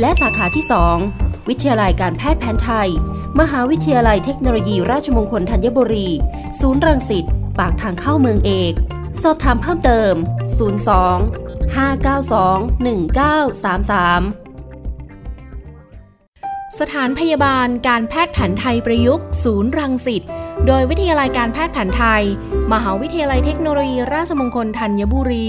และสาขาที่ 2 วิทยาลัยการแพทย์แผนไทย มหาวิทยาลัยเทคโนโลยีราชมงคลธัญบุรี ศูนย์รังสิตปากทางเข้าเมืองเอก สอบถามเพิ่มเติม 02 592 1933 สถานพยาบาลการแพทย์แผนไทยประยุกต์ ศูนย์รังสิต โดยวิทยาลัยการแพทย์แผนไทย มหาวิทยาลัยเทคโนโลยีราชมงคลธัญบุรี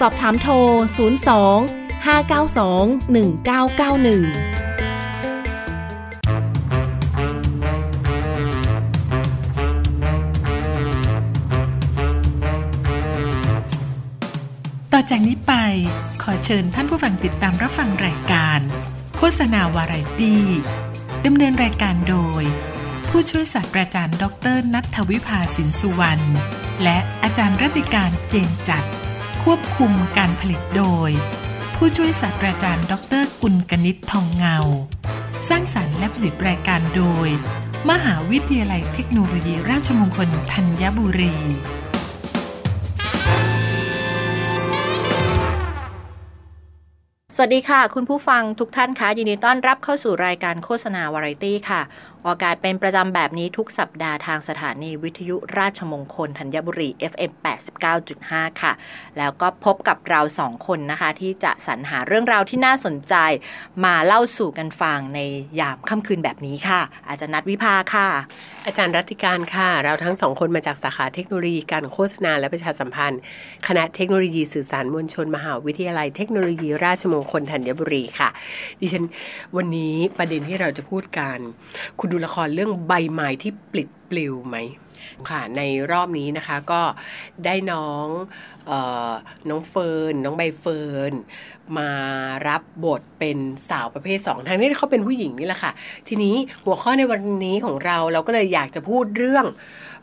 สอบถามโทร 02 592 1991ต่อจากนี้ไปขอเชิญท่านผู้ฟังติดตามรับฟังรายการ โฆษณาวาไรตี้ดำเนินรายการโดย ผู้ช่วยศาสตราจารย์ ดรนัทวิภาสินสุวรรณ และอาจารย์รัติการเจนจัด ควบคุมการผลิตโดย ผู้ช่วยศาสตราจารย์ ดรกุลกนิษฐ์ทองเงา สร้างสรรค์และผลิตรายการโดย มหาวิทยาลัยเทคโนโลยีราชมงคลธัญบุรีสวัสดีค่ะ คุณผู้ฟังทุกท่านคะยินดีต้อนรับเข้าสู่รายการโฆษณาวาไรตี้ค่ะ ออกอากาศเป็นประจำแบบนี้ทุกสัปดาห์ทางสถานีวิทยุราชมงคลธัญบุรี FM 89.5 ค่ะ แล้วก็พบกับเราสองคนนะคะ ที่จะสรรหาเรื่องราวที่น่าสนใจ มาเล่าสู่กันฟังในยามค่ำคืนแบบนี้ค่ะ อาจารย์นัดวิภาค่ะ อาจารย์รัติการค่ะ เราทั้งสองคนมาจากสาขาเทคโนโลยีการโฆษณาและประชาสัมพันธ์ คณะเทคโนโลยีสื่อสารมวลชน มหาวิทยาลัยเทคโนโลยีราชมงคลธัญบุรีค่ะ ดิฉันวันนี้ประเด็นที่เราจะพูดกันคุณดูละครเรื่องใบไม้ที่ปลิดปลิวไหมค่ะในรอบนี้นะคะก็ได้น้องเออน้องเฟิร์นน้องใบเฟิร์นมารับบทเป็นสาวประเภทสองทั้งที่เขาเป็นผู้หญิงนี่แหละค่ะ ทีนี้หัวข้อในวันนี้ของเราเราก็เลยอยากจะพูดเรื่อง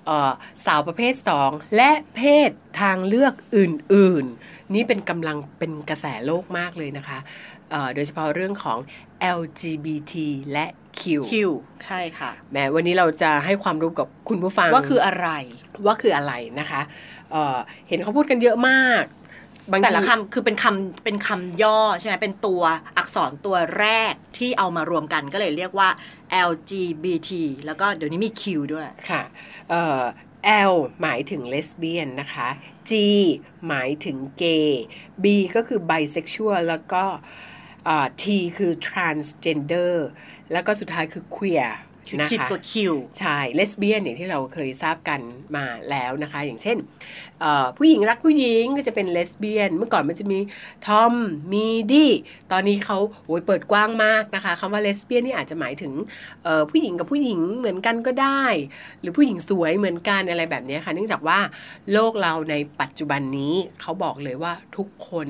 ออสาวประเภทสองและเพศทางเลือกอื่นๆ นี่เป็นกำลังเป็นกระแสโลกมากเลยนะคะเอ่อโดยเฉพาะเรื่องของ LGBT และ Q คิวใช่ค่ะแหมวันนี้เราจะให้ความรู้กับคุณผู้ฟัง ว่าคืออะไรว่าคืออะไรนะคะเอ่อเห็นเขาพูดกันเยอะมากบางทีแต่ละคำคือเป็นคำเป็นคำย่อใช่ไหมเป็นตัวอักษรตัวแรกที่เอามารวมกันก็เลยเรียกว่า LGBT แล้วก็เดี๋ยวนี้มี Q ด้วยค่ะเอ่อ L หมายถึงเลสเบี้ยนนะคะ G หมายถึงเกย์ B ก็คือ bisexual แล้วก็ T คือ transgender แล้วก็สุดท้ายคือ queer คือ นะคิดคะตัว Q ใช่เลสเบี้ยนอย่างที่เราเคยทราบกันมาแล้วนะคะ อย่างเช่นเอ่อผู้หญิงรักผู้หญิงก็จะเป็นเลสเบี้ยน เมื่อก่อนมันจะมีทอมมีดี้ตอนนี้เขาโอ้ยเปิดกว้างมากนะคะคำว่าเลสเบี้ยนนี่อาจจะหมายถึงเอ่อผู้หญิงกับผู้หญิงเหมือนกันก็ได้ หรือผู้หญิงสวยเหมือนกันอะไรแบบนี้ค่ะ เนื่องจากว่าโลกเราในปัจจุบันนี้เขาบอกเลยว่าทุกคน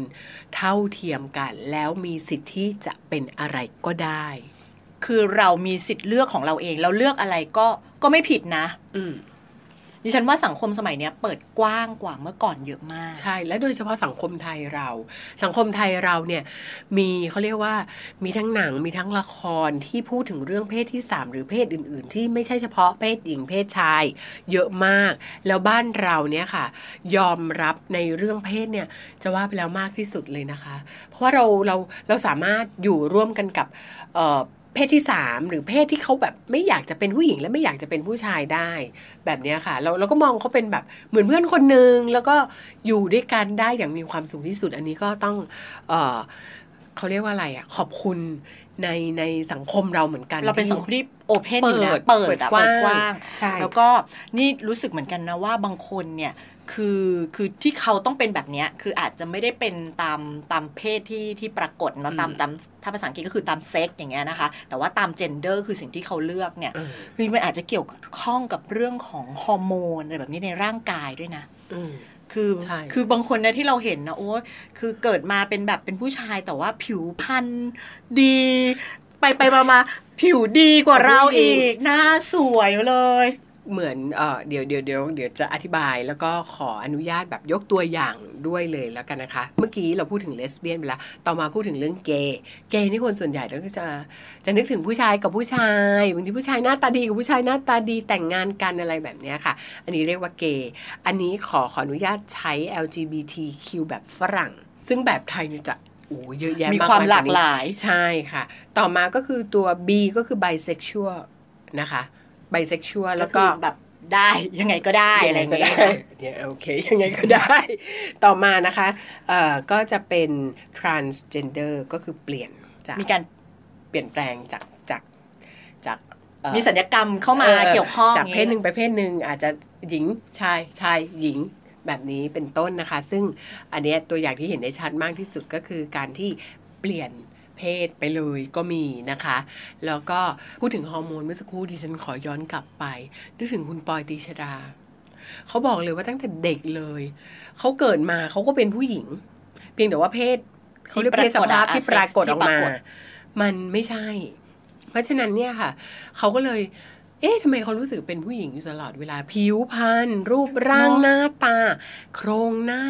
เท่าเทียมกันแล้วมีสิทธิ์ที่จะเป็นอะไรก็ได้ คือเรามีสิทธิ์เลือกของเราเอง เราเลือกอะไรก็ก็ไม่ผิดนะ อืมดิฉันว่าสังคมสมัยเนี้ยเปิดกว้างกว่าเมื่อก่อนเยอะมาก ใช่ และโดยเฉพาะสังคมไทยเรา สังคมไทยเราเนี่ยมีเขาเรียกว่ามีทั้งหนังมีทั้งละครที่พูดถึงเรื่องเพศที่ 3 หรือเพศอื่น ๆ ที่ไม่ใช่เฉพาะเพศหญิงเพศชาย เยอะมาก แล้วบ้านเราเนี่ยค่ะ ยอมรับในเรื่องเพศเนี่ยจะว่าไปแล้วมากที่สุดเลยนะคะ เพราะว่าเราเราเราสามารถอยู่ร่วมกันกับ เอ่อเพศที่3หรือเพศที่เขาแบบไม่อยากจะเป็นผู้หญิงและไม่อยากจะเป็นผู้ชายได้ แบบเนี้ยค่ะ เราเราก็มองเขาเป็นแบบเหมือนเพื่อนคนหนึ่งแล้วก็อยู่ด้วยกันได้อย่างมีความสุขที่สุด อันนี้ก็ต้องเออเขาเรียกว่าอะไรอะขอบคุณในในสังคมเราเหมือนกัน เราเป็นที่สังคมที่โอเพนอยู่นะเปิดเปิดเปิดอะกว้างเปิดกว้างใช่แล้วก็นี่รู้สึกเหมือนกันนะว่าบางคนเนี่ย คือคือที่เขาต้องเป็นแบบเนี้ยคืออาจจะไม่ได้เป็นตามตามเพศที่ที่ปรากฏเนาะตามตามถ้าภาษาอังกฤษก็คือตามเซ็กอย่างเงี้ยนะคะ แต่ว่าตามเจนเดอร์คือสิ่งที่เขาเลือกเนี่ยเออคือมันอาจจะเกี่ยวข้องกับเรื่องของฮอร์โมนอะไรแบบนี้ในร่างกายด้วยนะอืมคือใช่คือบางคนนะที่เราเห็นนะโอ้ยคือเกิดมาเป็นแบบเป็นผู้ชายแต่ว่าผิวพรรณดี ไปไปมามาผิวดีกว่าเราอีกหน้าสวยเลย เหมือนเออเดี๋ยวเดี๋ยวเดี๋ยวเดี๋ยวจะอธิบาย แล้วก็ขออนุญาตแบบยกตัวอย่างด้วยเลยแล้วกันนะคะ เมื่อกี้เราพูดถึงเลสเบี้ยนไปแล้วต่อมาพูดถึงเรื่องเกย์เกย์นี่คนส่วนใหญ่เราก็จะจะนึกถึงผู้ชายกับผู้ชายบางทีผู้ชายหน้าตาดีกับผู้ชายหน้าตาดีแต่งงานกันอะไรแบบเนี้ยค่ะ อันนี้เรียกว่าเกย์อันนี้ขอขออนุญาตใช้ LGBTQ แบบฝรั่ง ซึ่งแบบไทยเนี่ยจะโอ้เยอะแยะมีมากความยหลากนี้หลายใช่ค่ะ ต่อมาก็คือตัว B ก็คือ bisexual นะคะ bisexual แล้วก็คือแบบได้ยังไงก็ได้อะไรอย่างเงี้ยเนี่ยโอเคยังไงก็ได้ ต่อมานะคะเอ่อก็จะเป็น transgender ก็คือเปลี่ยนจากมีการเปลี่ยนแปลงจากจากจากเอ่อมีสัญญกรรมเข้ามาออเกี่ยวข้องจากเพศหนึ่งไปเพศหนึ่งอาจจะหญิงชายชายหญิงแบบนี้เป็นต้นนะคะ ซึ่งอันเนี้ยตัวอย่างที่เห็นได้ชัดมากที่สุดก็คือการที่เปลี่ยน เพศไปเลยก็มีนะคะ แล้วก็พูดถึงฮอร์โมนเมื่อสักครู่ดิฉันขอย้อนกลับไปนึกถึงคุณปอยตีชดา เขาบอกเลยว่าตั้งแต่เด็กเลย เขาเกิดมาเขาก็เป็นผู้หญิง เพียงแต่ว่าเพศเขาเรียกเพศสภาพที่ปรากฏออกมา มันไม่ใช่ เพราะฉะนั้นเนี่ยค่ะ เขาก็เลยเอ๊ะทำไมเขารู้สึกเป็นผู้หญิงอยู่ตลอดเวลาผิวพรรณรูปร่างเนอะหน้าตา โครงหน้า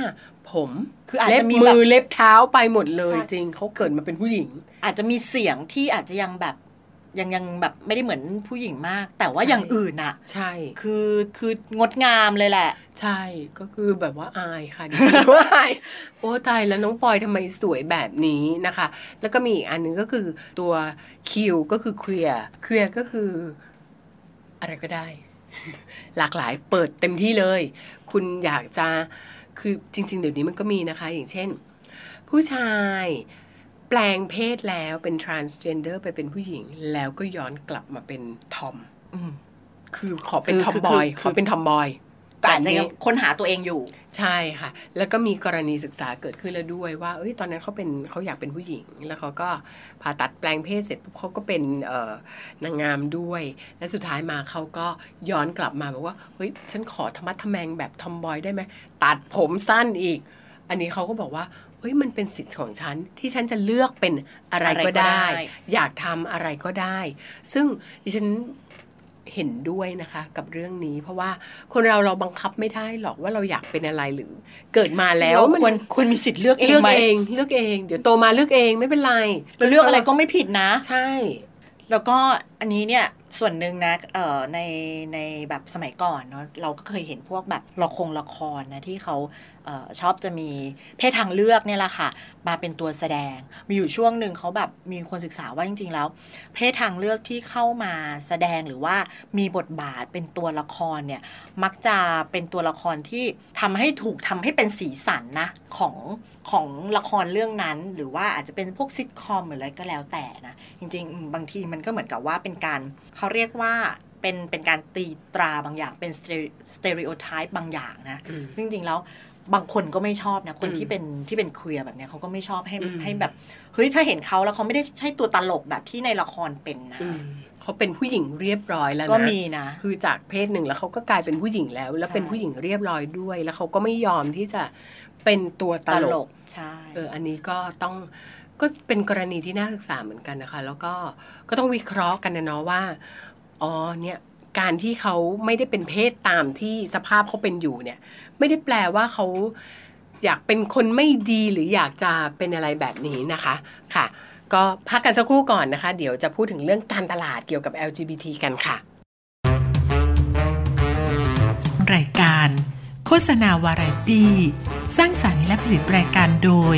ผมคืออาจเล็จะบมีมืแบบอเล็บเท้าไปหมดเลยใช่จริงเขาเกิดมาเป็นผู้หญิง อาจจะมีเสียงที่อาจจะยังแบบยังยังแบบไม่ได้เหมือนผู้หญิงมาก แต่ว่าใช่อย่างอื่นอะใช่ คือคืองดงามเลยแหละ ใช่ก็คือแบบว่าอายค่ะดิฉันว่าอายโอ้ตายแล้วน้องปอยทำไมสวยแบบนี้นะคะ แล้วก็มีอีกอันหนึงก็คือตัวคิวก็คือเคลียร์เคลียร์ก็คือ อะไรก็ได้ หลากหลายเปิดเต็มที่เลย คุณอยากจะ คือจริง ๆ เดี๋ยวนี้มันก็มีนะคะ อย่างเช่น ผู้ชายแปลงเพศแล้วเป็น transgender ไปเป็นผู้หญิง แล้วก็ย้อนกลับมาเป็นทอมอืมคือขอเป็นคือทอมคือบอยคือขอเป็นทอมบอย ก็อาจจะยังค้นหาตัวเองอยู่ ใช่ค่ะ แล้วก็มีกรณีศึกษาเกิดขึ้นแล้วด้วยว่าเอ้ยตอนนั้นเขาเป็นเขาอยากเป็นผู้หญิง แล้วเขาก็ผ่าตัดแปลงเพศเสร็จปุ๊บเขาก็เป็นเอ่อนางงามด้วย และสุดท้ายมาเขาก็ย้อนกลับมาบอกว่าเฮ้ยฉันขอธรรมะทแมงแบบทอมบอยได้ไหมตัดผมสั้นอีก อันนี้เขาก็บอกว่าเฮ้ยมันเป็นสิทธิ์ของฉันที่ฉันจะเลือกเป็นอะไรอะไรก็ก็ได้ได้ อยากทำอะไรก็ได้ ซึ่งดิฉัน เห็นด้วยนะคะกับเรื่องนี้ เพราะว่าคนเราเราบังคับไม่ได้หรอกว่าเราอยากเป็นอะไรหรือ เกิดมาแล้วเรามันควรควรมีสิทธิ์เลือกเองเลือกไหมเองเลือกเองเดี๋ยวโตมาเลือกเองไม่เป็นไรเราเลือกอะไรก็ไม่ผิดนะ ใช่ แล้วก็อันนี้เนี่ย ส่วนหนึ่งนะเอ่อในในแบบสมัยก่อนเนาะเราก็เคยเห็นพวกแบบละครละครนะที่เขาเออชอบจะมีเพศทางเลือกเนี่ยแหละค่ะ มาเป็นตัวแสดง มีอยู่ช่วงหนึ่งเขาแบบมีคนศึกษาว่าจริง ๆ แล้ว เพศทางเลือกที่เข้ามาแสดงหรือว่ามีบทบาทเป็นตัวละครเนี่ยมักจะเป็นตัวละครที่ทำให้ถูกทำให้เป็นสีสันนะของของละครเรื่องนั้น หรือว่าอาจจะเป็นพวกซิทคอมหรืออะไรก็แล้วแต่นะจริง ๆ บางทีมันก็เหมือนกับว่าเป็นการเขาเรียกว่าเป็นเป็นการตีตราบางอย่างเป็นสเตอริโอไทป์บางอย่างนะอืมจริงๆแล้วบางคนก็ไม่ชอบนะ คนอืมที่เป็นที่เป็นเคลียร์แบบเนี้ยเขาก็ไม่ชอบให้อืมให้แบบเฮ้ยถ้าเห็นเขาแล้วเขาไม่ได้ใช่ตัวตลกแบบที่ในละครเป็นนะอืมเขาเป็นผู้หญิงเรียบร้อยแล้วนะก็มีนะคือจากเพศหนึ่งแล้วเขาก็กลายเป็นผู้หญิงแล้ว แล้วใช่เป็นผู้หญิงเรียบร้อยด้วย แล้วเขาก็ไม่ยอมที่จะเป็นตัวตตลลกกใช่เอออันนี้ก็ต้อง ก็เป็นกรณีที่น่าศึกษาเหมือนกันนะคะ แล้วก็ก็ต้องวิเคราะห์กันนะเนาะว่าอ๋อเนี่ยการที่เขาไม่ได้เป็นเพศตามที่สภาพเขาเป็นอยู่เนี่ย ไม่ได้แปลว่าเขาอยากเป็นคนไม่ดีหรืออยากจะเป็นอะไรแบบนี้นะคะค่ะ ก็พักกันสักครู่ก่อนนะคะ เดี๋ยวจะพูดถึงเรื่องการตลาดเกี่ยวกับ LGBT กันค่ะ รายการ โฆษณาวาไรตี้ สร้างสรรค์และผลิตรายการโดย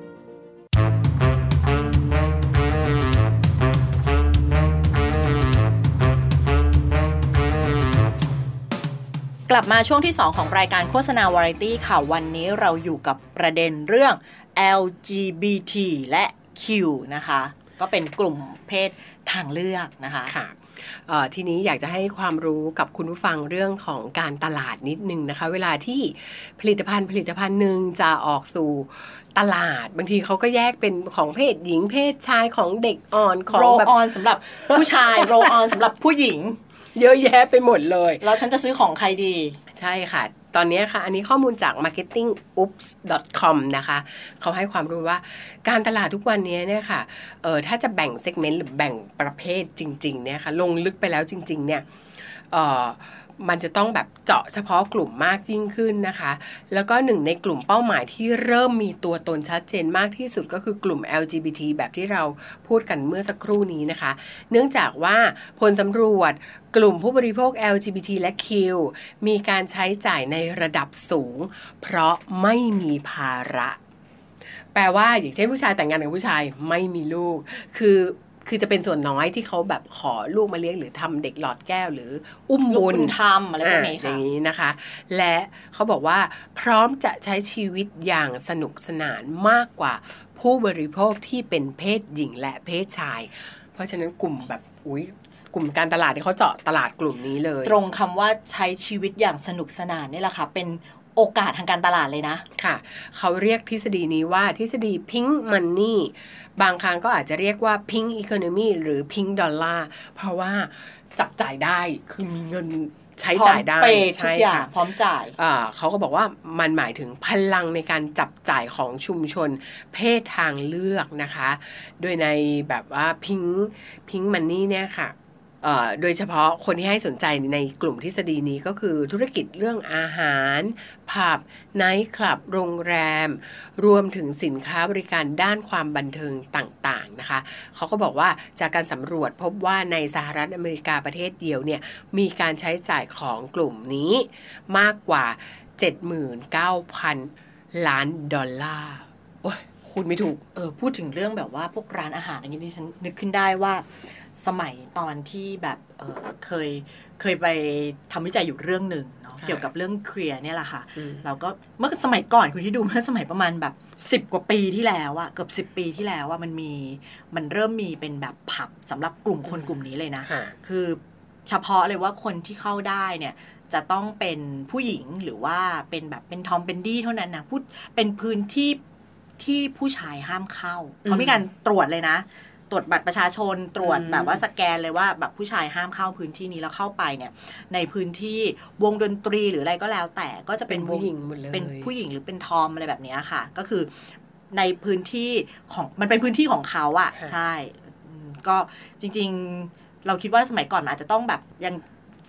กลับมาช่วงที่ 2 ของรายการโฆษณาวาไรตี้ค่ะ วันนี้เราอยู่กับประเด็นเรื่อง LGBT และ Q นะคะ ก็เป็นกลุ่มเพศทางเลือกนะคะค่ะเอ่อทีนี้อยากจะให้ความรู้กับคุณผู้ฟังเรื่องของการตลาดนิดนึงนะคะ เวลาที่ผลิตภัณฑ์ผลิตภัณฑ์หนึ่งจะออกสู่ตลาด บางทีเขาก็แยกเป็นของเพศหญิงเพศชายของเด็กอ่อนของโรแบบออนสำหรับผู้ชายโรออนสำหรับผู้หญิง เยอะแยะไปหมดเลย แล้วฉันจะซื้อของใครดี ใช่ค่ะ ตอนนี้ค่ะ อันนี้ข้อมูลจาก marketingups.com นะคะ เขาให้ความรู้ว่าการตลาดทุกวันนี้เนี่ยค่ะเออถ้าจะแบ่งเซกเมนต์หรือแบ่งประเภทจริง ๆ เนี่ยค่ะ ลงลึกไปแล้วจริง ๆ เนี่ยเออ มันจะต้องแบบเจาะเฉพาะกลุ่มมากยิ่งขึ้นนะคะ แล้วก็หนึ่งในกลุ่มเป้าหมายที่เริ่มมีตัวตนชัดเจนมากที่สุดก็คือกลุ่ม LGBT แบบที่เราพูดกันเมื่อสักครู่นี้นะคะ เนื่องจากว่าผลสำรวจกลุ่มผู้บริโภค LGBT และ Q มีการใช้จ่ายในระดับสูง เพราะไม่มีภาระ แปลว่าอย่างเช่นผู้ชายแต่งงานกับผู้ชายไม่มีลูก คือ คือจะเป็นส่วนน้อยที่เขาแบบขอลูกมาเลี้ยงหรือทำเด็กหลอดแก้วหรือ อุ้มลูกบุญบุญธรรมอะไรพวกนี้อค่ะย่างนี้นะคะ และเขาบอกว่าพร้อมจะใช้ชีวิตอย่างสนุกสนานมากกว่าผู้บริโภคที่เป็นเพศหญิงและเพศชาย เพราะฉะนั้นกลุ่มแบบอุ้ยกลุ่มการตลาดที่เขาเจาะตลาดกลุ่มนี้เลย ตรงคำว่าใช้ชีวิตอย่างสนุกสนานนี่แหละค่ะเป็น โอกาสทางการตลาดเลยนะ ค่ะ เขาเรียกทฤษฎีนี้ว่าทฤษฎี pink money บางครั้งก็อาจจะเรียกว่า pink economy หรือ pink dollar เพราะว่าจับจ่ายได้คือมีเงินใช้จ่ายได้พร้อมเปย์ทุกใช่อย่างค่ะพร้อมจ่ายอ่าเขาก็บอกว่ามันหมายถึงพลังในการจับจ่ายของชุมชนเพศทางเลือกนะคะ โดยในแบบว่าพิงพิงมันนี่เนี่ยค่ะเอ่อ โดยเฉพาะคนที่ให้สนใจในกลุ่มทฤษฎีนี้ก็คือธุรกิจเรื่องอาหาร ผับ ไนท์คลับ โรงแรม รวมถึงสินค้าบริการด้านความบันเทิงต่างๆนะคะ เขาก็บอกว่าจากการสำรวจพบว่าในสหรัฐอเมริกาประเทศเดียวเนี่ยมีการใช้จ่ายของกลุ่มนี้มากกว่า 79,000 ล้านดอลลาร์โอ้ย คุณไม่ถูก เออพูดถึงเรื่องแบบว่าพวกร้านอาหารอย่างนี้ดิฉันนึกขึ้นได้ว่า สมัยตอนที่แบบเออเคยเคยไปทำวิจัยอยู่เรื่องหนึ่งเนาะค่ะเกี่ยวกับเรื่องเคลียร์เนี่ยแหละค่ะอืมเราก็เมื่อสมัยก่อนคุณที่ดูเมื่อสมัยประมาณแบบสิบ10กว่าปีที่แล้วอะเกือบสิบปีที่แล้วอะมันมีมันเริ่มมีเป็นแบบผับสำหรับกลุ่มคนกลุ่มนี้เลยนะค่ะคือเฉพาะเลยว่าคนที่เข้าได้เนี่ยจะต้องเป็นผู้หญิงหรือว่าเป็นแบบเป็นทอมเป็นดี้เท่านั้นนะพูดเป็นพื้นที่ ที่ผู้ชายห้ามเข้าเขามีการตรวจเลยนะ ตรวจบัตรประชาชนตรวจอืมแบบว่าสแกนเลยว่าแบบผู้ชายห้ามเข้าพื้นที่นี้แล้วเข้าไปเนี่ย ในพื้นที่วงดนตรีหรืออะไรก็แล้ว แต่ก็จะเป็เป็นนวผู้งหญิงหมดเลยเป็นผู้หญิงหรือเป็นทอมอะไรแบบเนี้ยค่ะ ก็คือในพื้นที่ของมันเป็นพื้นที่ของเขาอะ่ะค่ะใช่อืมก็จริง ๆ เราคิดว่าสมัยก่อนมันอาจจะต้องแบบยัง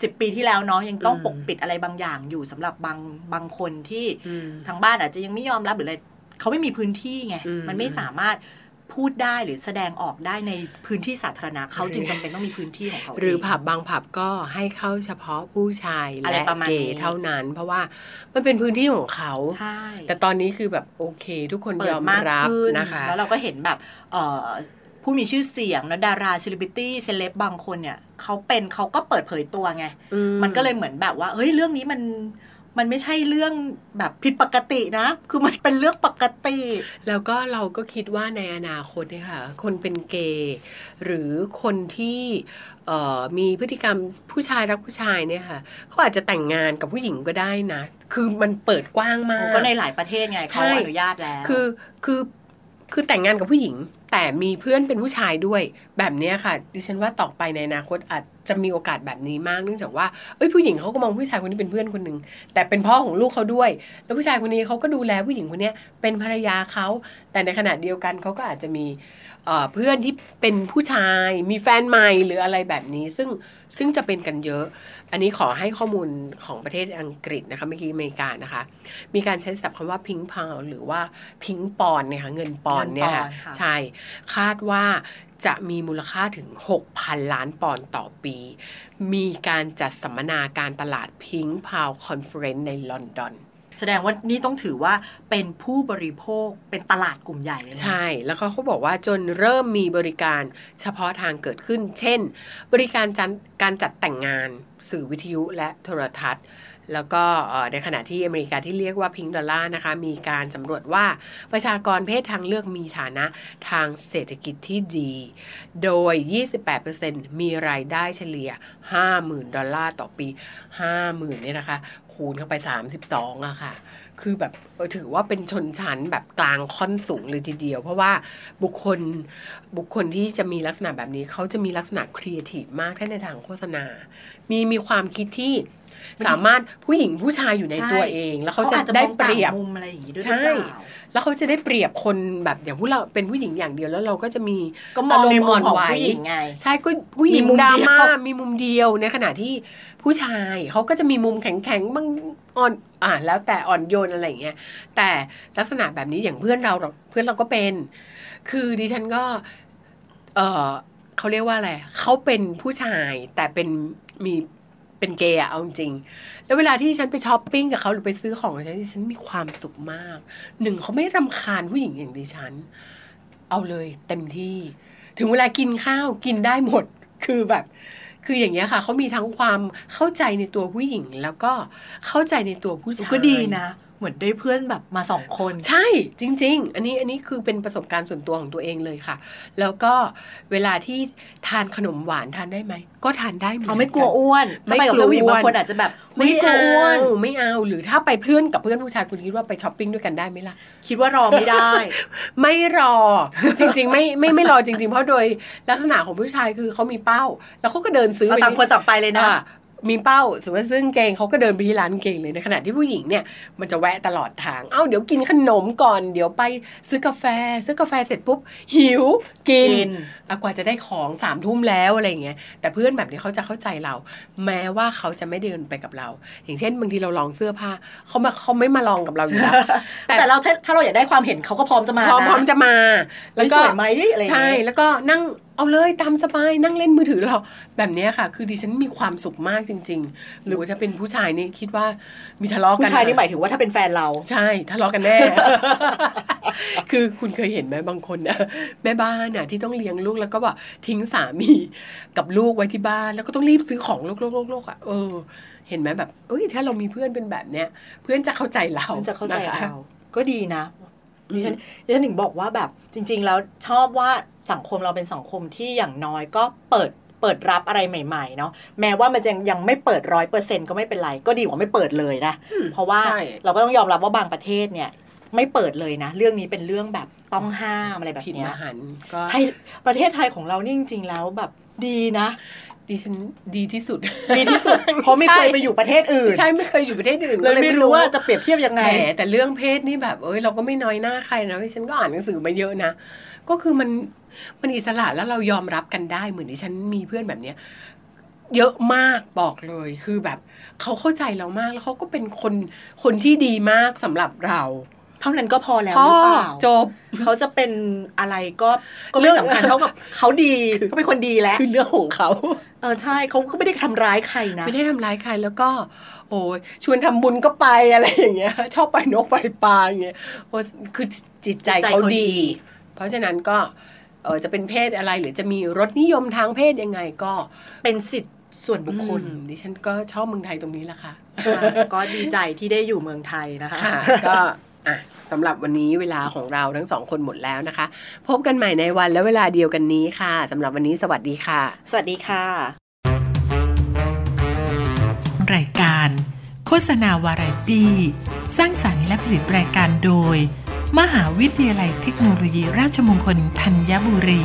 สิบปีที่แล้วเนาะยังต้องปกปิดอะไรบางอย่างอยู่สำหรับบางบางคนที่อืมทางบ้านอาจจะยังไม่ยอมรับหรืออะไร เขาไม่มีพื้นที่ไงอืมมันไม่สามารถพูดได้หรือแสดงออกได้ในพื้นที่สาธารณะเขาจึงจำเป็นต้องมีพื้นที่ของเขาหรือเงผับบางผับก็ให้เข้าเฉพาะผู้ชายอะไรและประมาณเกนี้ย์เท่านั้น เพราะว่ามันเป็นพื้นที่ของเขาใช่แต่ตอนนี้คือแบบโอเค ทุกคนเปิดยอมรับมากขึ้นนะคะแล้วเราก็เห็นแบบเอ่อผู้มีชื่อเสียงนะดารา celebrity celeb บางคนเนี่ยเขาเป็นเขาก็เปิดเผยตัวไงอืมันก็เลยเหมือนแบบว่าเฮ้ยเรื่องนี้มัน มันไม่ใช่เรื่องแบบผิดปกตินะ คือมันเป็นเรื่องปกติ แล้วก็เราก็คิดว่าในอนาคตเนี่ยค่ะ คนเป็นเกย์หรือคนที่เอ่อมีพฤติกรรมผู้ชายรักผู้ชายเนี่ยค่ะเขาอาจจะแต่งงานกับผู้หญิงก็ได้นะ คือมันเปิดกว้างมาก ก็ในหลายประเทศไงใช่เขาอนุญาตแล้ว คือคือคือแต่งงานกับผู้หญิง แต่มีเพื่อนเป็นผู้ชายด้วย แบบเนี้ยค่ะ ดิฉันว่าต่อไปในอนาคตอาจจะมีโอกาสแบบนี้มากเนื่องจากว่าเอ้ยผู้หญิงเขาก็มองผู้ชายคนนี้เป็นเพื่อนคนหนึ่งแต่เป็นพ่อของลูกเขาด้วย แล้วผู้ชายคนนี้เขาก็ดูแลผู้หญิงคนเนี้ยเป็นภรรยาเขาแต่ในขณะเดียวกันเขาก็อาจจะมีเอ่อเพื่อนที่เป็นผู้ชายมีแฟนใหม่หรืออะไรแบบนี้ ซึ่งซึ่งจะเป็นกันเยอะ อันนี้ขอให้ข้อมูลของประเทศอังกฤษนะคะเมื่อกี้อเมริกานะคะ มีการใช้ศัพท์คำว่า pink power หรือว่า pink pound เนี่ยค่ะเงินปอนด์เนี่ยค่ะเงินปอนด์ค่ะใช่คาดว่า จะมีมูลค่าถึง 6,000 ล้านปอนด์ต่อปี มีการจัดสัมมนาการตลาด pink pound conference ในลอนดอนแสดงว่านี่ต้องถือว่าเป็นผู้บริโภคเป็นตลาดกลุ่มใหญ่เลยนะใช่ แล้วก็เขาบอกว่าจนเริ่มมีบริการเฉพาะทางเกิดขึ้น เช่น บริการจันการจัดแต่งงาน สื่อวิทยุและโทรทัศน์ แล้วก็ในขณะที่อเมริกาที่เรียกว่าพิงดอลลาร์นะคะ มีการสำรวจว่าประชากรเพศทางเลือกมีฐานะทางเศรษฐกิจที่ดี โดย 28%มีรายได้เฉลี่ย 50,000 ดอลลาร์ต่อปี 50,000เนี่ยนะคะ คูณเข้าไป 32อะค่ะคือแบบถือว่าเป็นชนชั้นแบบกลางค่อนสูงเลยทีเดียว เพราะว่าบุคคลบุคคลที่จะมีลักษณะแบบนี้เขาจะมีลักษณะครีเอทีฟมากถ้าในทางโฆษณา มีมีความคิดที่ สามารถมีผู้หญิงผู้ชายอยู่ในตัวเอง แล้วเขาอาจจะได้เปรียบมองต่างมุมอะไรอย่างนี้ด้วยใช่หรือเปล่าแล้วเขาจะได้เปรียบคนแบบอย่างพวกเราเป็นผู้หญิงอย่างเดียวแล้วเราก็จะมีก็มองในมุมของารณ์นไหวผู้หญิงไงใช่ก็ผู้หญิงมีมุมดราเดียวม่ามีมุมเดียวในขณะที่ผู้ชายเขาก็จะมีมุมแข็งๆบางอ่อนอ่าแล้วแต่อ่อนโยนอะไรอย่างเงี้ยแต่ลักษณะแบบนี้อย่างเพื่อนเราเพื่อนเราก็เป็น คือดิฉันก็ เออเขาเรียกว่าอะไรเขาเป็นผู้ชายแต่เป็นมี เป็นเกย์อะเอาจริง แล้วเวลาที่ฉันไปช้อปปิ้งกับเขาหรือไปซื้อของฉันฉันมีความสุขมาก หนึ่งเขาไม่รำคาญผู้หญิงอย่างดิฉัน เอาเลยเต็มที่ ถึงเวลากินข้าวกินได้หมด คือแบบ คืออย่างเงี้ยค่ะ เขามีทั้งความเข้าใจในตัวผู้หญิง แล้วก็เข้าใจในตัวผู้ชายก็ดีนะ เหมือนได้เพื่อนแบบมาสองคน ใช่จริง ๆ อันนี้อันนี้คือเป็นประสบการณ์ส่วนตัวของตัวเองเลยค่ะ แล้วก็เวลาที่ทานขนมหวานทานได้ไหม ก็ทานได้หมือนเขาไม่กลัวอ้วนไม่ถ้าปกับกลัวผู้หญิงอ้วนบางคนอาจจะแบบ ไม่ไม่กลัวเอาอ้วนไม่เอาหรือถ้าไปเพื่อนกับเพื่อนผู้ชายคุณคิดว่าไปช้อปปิ้งด้วยกันได้ไหมล่ะ คิดว่ารอไม่ได้ ไม่รอ จริง ๆ ไม่ไม่ไม่รอจริง ๆ เพราะโดยลักษณะของผู้ชายคือเขามีเป้า แล้วเขาก็เดินซื้อเราไปต่างคนต่างไปเลยนะอะ มีเป้าสมมติว่าซื้อกางเกงเขาก็เดินไปที่ร้านกางเกงเลยในขณะที่ผู้หญิงเนี่ยมันจะแวะตลอดทาง เอ้าเดี๋ยวกินขนมก่อน เดี๋ยวไปซื้อกาแฟ ซื้อกาแฟเสร็จปุ๊บหิวกินกินอะกว่าจะได้ของสามทุ่มแล้วอะไรอย่างเงี้ยแต่เพื่อนแบบนี้เขาจะเข้าใจเรา แม้ว่าเขาจะไม่เดินไปกับเรา อย่างเช่นบางทีเราลองเสื้อผ้าเขามาเขาไม่มาลองกับเราอยู่แล้วแต่เราถ้าถ้าเราอยากได้ความเห็นเขาก็พร้อมจะมาพร้อมนะพร้อมจะมา แล้วก็สวยไหมอะไรอย่างใช่เงี้ยแล้วก็นั่งเอาเลยตามสบายนั่งเล่นมือถือเรา แบบเนี้ยค่ะ คือดิฉันมีความสุขมากจริง ๆ หรือว่าถ้าเป็นผู้ชายนี่คิดว่ามีทะเลาะกันผู้ชายนี่หมายถึงว่าถ้าเป็นแฟนเรา ใช่ทะเลาะกันแน่ คือคุณเคยเห็นไหมบางคนนะแม่บ้านน่ะที่ต้องเลี้ยงลูกแล้วก็แบบทิ้งสามีกับลูกไว้ที่บ้าน แล้วก็ต้องรีบซื้อของลูกๆๆๆอะเออ เห็นไหมแบบเอ้ยถ้าเรามีเพื่อนเป็นแบบเนี้ย เพื่อนจะเข้าใจเรามันจะเข้าใจนคเราก็ดีนะอืม ดิฉันดิฉันถึงบอกว่าแบบจริง ๆ แล้วชอบว่าสังคมเราเป็นสังคมที่อย่างน้อยก็เปิดเปิดรับอะไรใหม่ๆเนาะแม้ว่ามันจะยังไม่เปิดร้อยเปอร์เซ็นก็ไม่เป็นไร ก็ดีกว่าไม่เปิดเลยนะ เพราะว่าใช่เราก็ต้องยอมรับว่าบางประเทศเนี่ยไม่เปิดเลยนะ เรื่องนี้เป็นเรื่องแบบต้องห้ามอะไรแบบผิดเนี้มยหันต์ก็ไทยประเทศไทยของเรานี่จริงๆแล้วแบบดีนะ ดิฉันดีที่สุด ดีที่สุด เพราะไม่เคยไปอยู่ประเทศอื่น ใช่ไม่เคยอยู่ประเทศอื่นเลยก็ไม่รู้ว่าจะเปรียบเทียบยังไงแหมแต่เรื่องเพศนี่แบบเอ้ยเราก็ไม่น้อยหน้าใครนะดิฉันก็อ่านหนังสือมาเยอะนะ ก็คือมันมันอิสระแล้วเรายอมรับกันได้เหมือนที่ฉันมีเพื่อนแบบเนี้ยเยอะมากบอกเลยคือแบบเขาเข้าใจเรามากแล้วเขาก็เป็นคนคนที่ดีมากสำหรับเรา เท่านั้นก็พอแล้วพหอรือเปล่าจบเขาจะเป็นอะไรก็ก็ไม่เรื่องสำคัญเท่ากับเขาดีเขาเป็นคนดีแล้วคือเรื่องของเขาเออใช่เขาก็ไม่ได้ทำร้ายใครนะ ไม่ได้ทำร้ายใครแล้วก็ โอ้ยชวนทำบุญก็ไปอะไรอย่างเงี้ย ชอบไปนกไปปลาอย่างเงี้ยโอ้ยคือจิตใจจิตใจเขาเขาดีดี เพราะฉะนั้นก็เออจะเป็นเพศอะไรหรือจะมีรสนิยมทางเพศยังไงก็เป็นสิทธิ์ส่วนบุคคลอืมดิฉันก็ชอบเมืองไทยตรงนี้แหละค่ะค่ะ ก็ดีใจที่ได้อยู่เมืองไทยนะคะค่ะก็ อะสำหรับวันนี้เวลาของเราทั้งสองคนหมดแล้วนะคะ พบกันใหม่ในวันและเวลาเดียวกันนี้ค่ะสำหรับวันนี้สวัสดีค่ะ สวัสดีค่ะ รายการ โฆษณาวาไรตี้ สร้างสรรค์และผลิตรายการโดย มหาวิทยาลัยเทคโนโลยีราชมงคลธัญบุรี